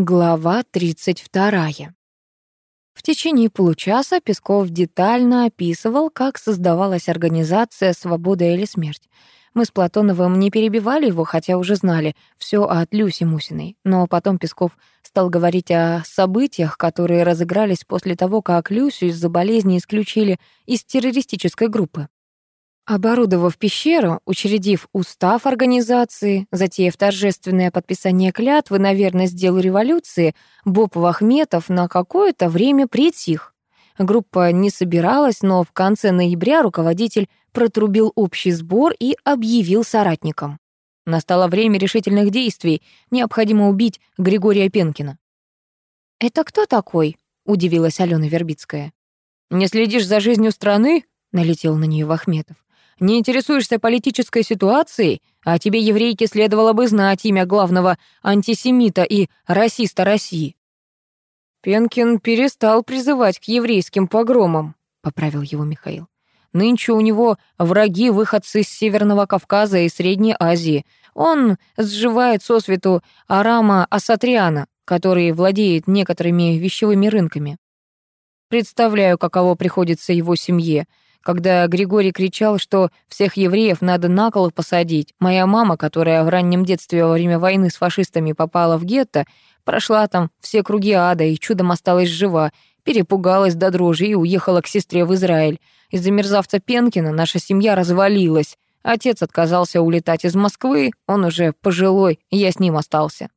Глава 32. В течение получаса Песков детально описывал, как создавалась организация «Свобода или смерть». Мы с Платоновым не перебивали его, хотя уже знали все от Люси Мусиной. Но потом Песков стал говорить о событиях, которые разыгрались после того, как Люсю из-за болезни исключили из террористической группы. Оборудовав пещеру, учредив устав организации, затеяв торжественное подписание клятвы на верность делу революции, Боб Вахметов на какое-то время притих. Группа не собиралась, но в конце ноября руководитель протрубил общий сбор и объявил соратникам. Настало время решительных действий, необходимо убить Григория Пенкина. «Это кто такой?» — удивилась Алена Вербицкая. «Не следишь за жизнью страны?» — налетел на нее Вахметов. Не интересуешься политической ситуацией, а тебе, еврейке, следовало бы знать имя главного антисемита и расиста России». «Пенкин перестал призывать к еврейским погромам», — поправил его Михаил. «Нынче у него враги выходцы с Северного Кавказа и Средней Азии. Он сживает сосвету Арама Асатриана, который владеет некоторыми вещевыми рынками. Представляю, каково приходится его семье — когда Григорий кричал, что всех евреев надо на кол посадить. Моя мама, которая в раннем детстве во время войны с фашистами попала в гетто, прошла там все круги ада и чудом осталась жива, перепугалась до дрожи и уехала к сестре в Израиль. Из-за мерзавца Пенкина наша семья развалилась. Отец отказался улетать из Москвы, он уже пожилой, я с ним остался.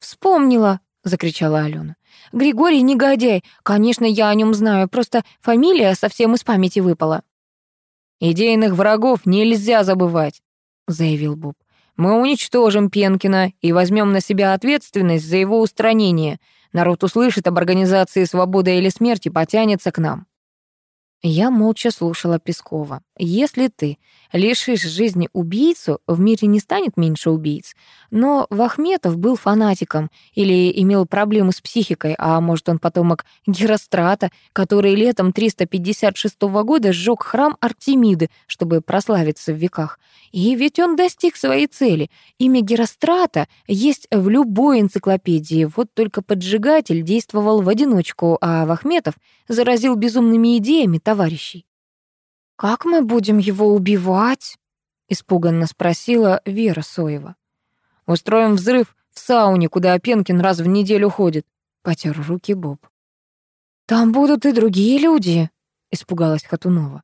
«Вспомнила», — закричала Алена. «Григорий негодяй. Конечно, я о нем знаю, просто фамилия совсем из памяти выпала». «Идейных врагов нельзя забывать», — заявил Боб. «Мы уничтожим Пенкина и возьмем на себя ответственность за его устранение. Народ услышит об организации «Свобода или смерть» и потянется к нам». Я молча слушала Пескова. «Если ты лишишь жизни убийцу, в мире не станет меньше убийц. Но Вахметов был фанатиком или имел проблемы с психикой, а может, он потомок Герострата, который летом 356 года сжег храм Артемиды, чтобы прославиться в веках. И ведь он достиг своей цели. Имя Герострата есть в любой энциклопедии, вот только поджигатель действовал в одиночку, а Вахметов заразил безумными идеями товарищей. «Как мы будем его убивать?» — испуганно спросила Вера Соева. «Устроим взрыв в сауне, куда Пенкин раз в неделю ходит», — потер руки Боб. «Там будут и другие люди», — испугалась Хатунова.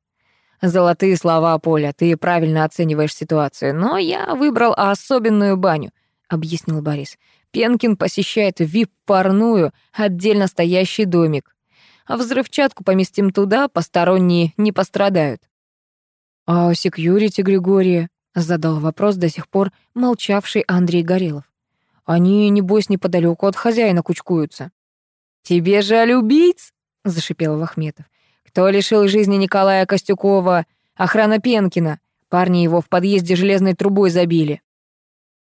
«Золотые слова, Поля, ты правильно оцениваешь ситуацию, но я выбрал особенную баню», — объяснил Борис. «Пенкин посещает вип-парную, отдельно стоящий домик а взрывчатку поместим туда, посторонние не пострадают». «А секьюрити Григория?» — задал вопрос до сих пор молчавший Андрей Горелов. «Они, небось, неподалеку от хозяина кучкуются». «Тебе жаль убийц?» — зашипел Вахметов. «Кто лишил жизни Николая Костюкова? Охрана Пенкина. Парни его в подъезде железной трубой забили».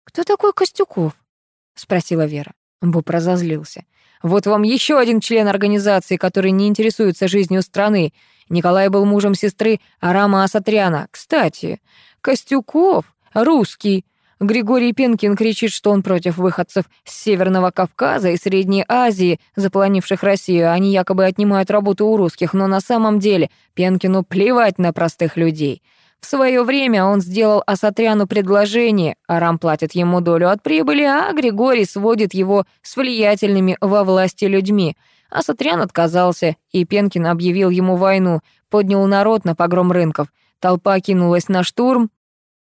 «Кто такой Костюков?» — спросила Вера. Боб разозлился. Вот вам еще один член организации, который не интересуется жизнью страны. Николай был мужем сестры Арама Асатряна. Кстати, Костюков русский. Григорий Пенкин кричит, что он против выходцев с Северного Кавказа и Средней Азии, заполонивших Россию. Они якобы отнимают работу у русских, но на самом деле Пенкину плевать на простых людей. В свое время он сделал Асатряну предложение, Арам платит ему долю от прибыли, а Григорий сводит его с влиятельными во власти людьми. Асатрян отказался, и Пенкин объявил ему войну, поднял народ на погром рынков. Толпа кинулась на штурм.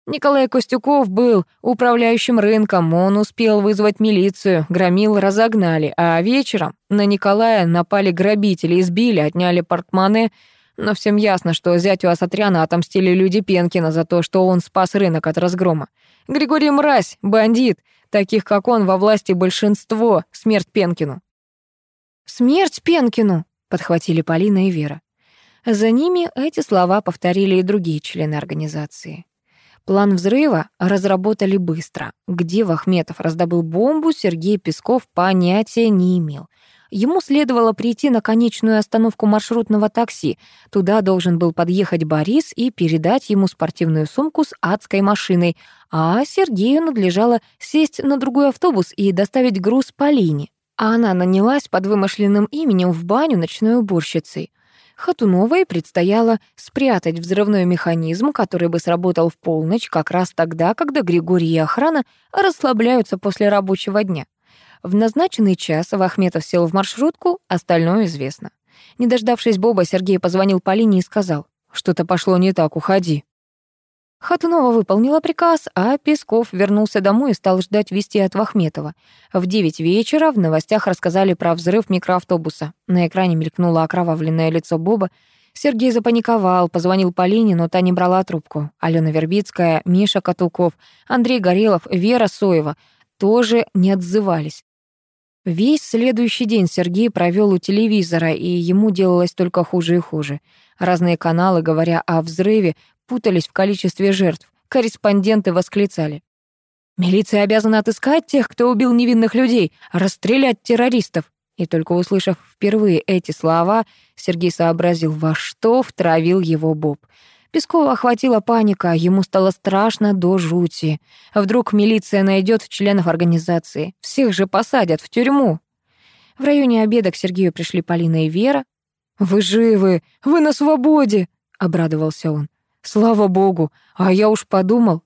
Николай Костюков был управляющим рынком, он успел вызвать милицию, громил разогнали, а вечером на Николая напали грабители, избили, отняли портмоне, но всем ясно, что зятю Асатряна отомстили люди Пенкина за то, что он спас рынок от разгрома. Григорий мразь, бандит, таких как он во власти большинство, смерть Пенкину. «Смерть Пенкину!» — подхватили Полина и Вера. За ними эти слова повторили и другие члены организации. План взрыва разработали быстро. Где Вахметов раздобыл бомбу, Сергей Песков понятия не имел. Ему следовало прийти на конечную остановку маршрутного такси. Туда должен был подъехать Борис и передать ему спортивную сумку с адской машиной, а Сергею надлежало сесть на другой автобус и доставить груз Полине. А она нанялась под вымышленным именем в баню ночной уборщицей. Хатуновой предстояло спрятать взрывной механизм, который бы сработал в полночь, как раз тогда, когда Григорий и охрана расслабляются после рабочего дня. В назначенный час Вахметов сел в маршрутку, остальное известно. Не дождавшись Боба, Сергей позвонил Полине и сказал, «Что-то пошло не так, уходи». Хатунова выполнила приказ, а Песков вернулся домой и стал ждать вести от Вахметова. В девять вечера в новостях рассказали про взрыв микроавтобуса. На экране мелькнуло окровавленное лицо Боба. Сергей запаниковал, позвонил Полине, но та не брала трубку. Алена Вербицкая, Миша Катуков, Андрей Горелов, Вера Соева тоже не отзывались. Весь следующий день Сергей провел у телевизора, и ему делалось только хуже и хуже. Разные каналы, говоря о взрыве, путались в количестве жертв. Корреспонденты восклицали. «Милиция обязана отыскать тех, кто убил невинных людей, расстрелять террористов». И только услышав впервые эти слова, Сергей сообразил, во что втравил его Боб. Пескова охватила паника, ему стало страшно до жути. Вдруг милиция найдет членов организации. Всех же посадят в тюрьму. В районе обеда к Сергею пришли Полина и Вера. «Вы живы! Вы на свободе!» — обрадовался он. Слава богу, а я уж подумал.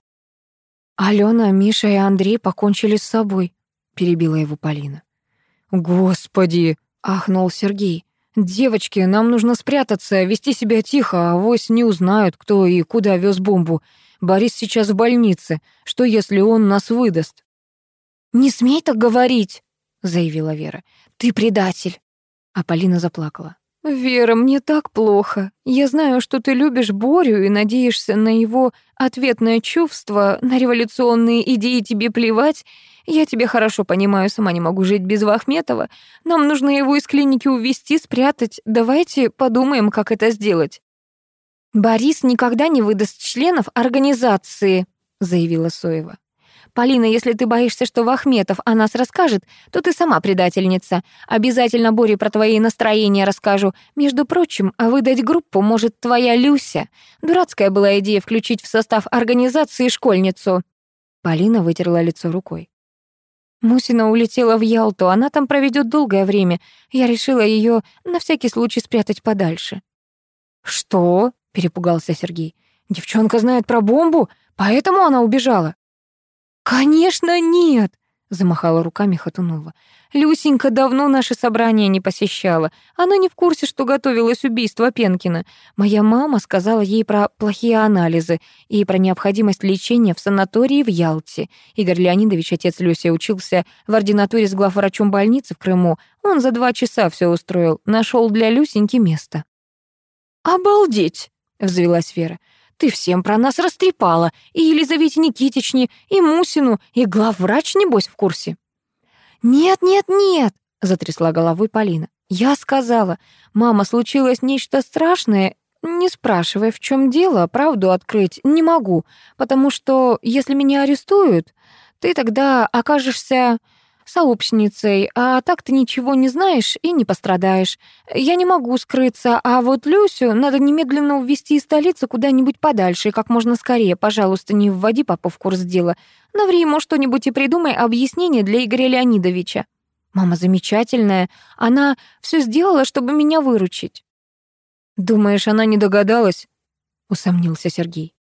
Алена, Миша и Андрей покончили с собой, перебила его Полина. Господи, ахнул Сергей. Девочки, нам нужно спрятаться, вести себя тихо, а вось не узнают, кто и куда вез бомбу. Борис сейчас в больнице. Что, если он нас выдаст? Не смей так говорить, заявила Вера. Ты предатель. А Полина заплакала. «Вера, мне так плохо. Я знаю, что ты любишь Борю и надеешься на его ответное чувство, на революционные идеи тебе плевать. Я тебя хорошо понимаю, сама не могу жить без Вахметова. Нам нужно его из клиники увезти, спрятать. Давайте подумаем, как это сделать». «Борис никогда не выдаст членов организации», — заявила Соева. Полина, если ты боишься, что Вахметов о нас расскажет, то ты сама предательница. Обязательно Боре про твои настроения расскажу. Между прочим, а выдать группу может твоя Люся. Дурацкая была идея включить в состав организации школьницу». Полина вытерла лицо рукой. Мусина улетела в Ялту, она там проведет долгое время. Я решила ее на всякий случай спрятать подальше. «Что?» — перепугался Сергей. «Девчонка знает про бомбу, поэтому она убежала». «Конечно нет!» — замахала руками Хатунова. «Люсенька давно наше собрание не посещала. Она не в курсе, что готовилось убийство Пенкина. Моя мама сказала ей про плохие анализы и про необходимость лечения в санатории в Ялте. Игорь Леонидович, отец Люси, учился в ординатуре с главврачом больницы в Крыму. Он за два часа все устроил, нашел для Люсеньки место». «Обалдеть!» — взвелась Вера. Ты всем про нас растрепала, и Елизавете Никитичне, и Мусину, и главврач, небось, в курсе». «Нет, нет, нет», — затрясла головой Полина. «Я сказала, мама, случилось нечто страшное, не спрашивая, в чем дело, правду открыть не могу, потому что если меня арестуют, ты тогда окажешься сообщницей, а так ты ничего не знаешь и не пострадаешь. Я не могу скрыться, а вот Люсю надо немедленно увезти из столицы куда-нибудь подальше и как можно скорее. Пожалуйста, не вводи папу в курс дела. Наври ему что-нибудь и придумай объяснение для Игоря Леонидовича. Мама замечательная, она все сделала, чтобы меня выручить. Думаешь, она не догадалась? Усомнился Сергей.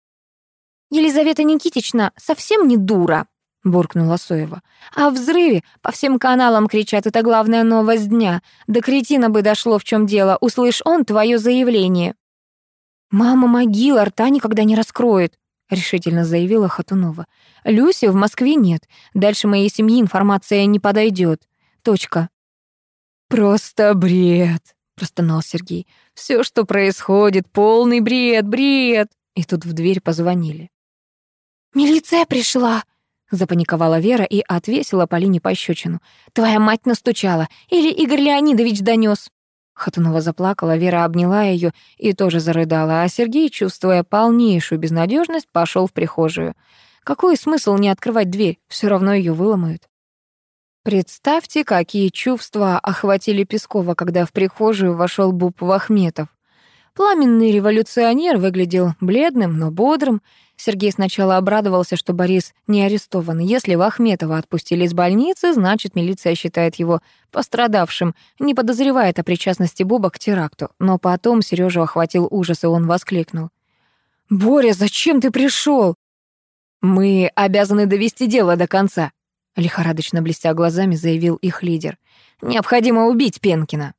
Елизавета Никитична совсем не дура, буркнула Соева. «А взрыве по всем каналам кричат, это главная новость дня. До кретина бы дошло, в чем дело. Услышь он твое заявление». «Мама могила рта никогда не раскроет», — решительно заявила Хатунова. «Люси в Москве нет. Дальше моей семьи информация не подойдет. Точка». «Просто бред», — простонал Сергей. «Все, что происходит, полный бред, бред». И тут в дверь позвонили. «Милиция пришла», Запаниковала Вера и отвесила Полине пощечину. «Твоя мать настучала! Или Игорь Леонидович донес!» Хатунова заплакала, Вера обняла ее и тоже зарыдала, а Сергей, чувствуя полнейшую безнадежность, пошел в прихожую. Какой смысл не открывать дверь? Все равно ее выломают. Представьте, какие чувства охватили Пескова, когда в прихожую вошел Буб Вахметов. Пламенный революционер выглядел бледным, но бодрым. Сергей сначала обрадовался, что Борис не арестован. Если Вахметова отпустили из больницы, значит, милиция считает его пострадавшим, не подозревает о причастности Буба к теракту. Но потом Сережу охватил ужас, и он воскликнул. «Боря, зачем ты пришел? «Мы обязаны довести дело до конца», — лихорадочно блестя глазами заявил их лидер. «Необходимо убить Пенкина».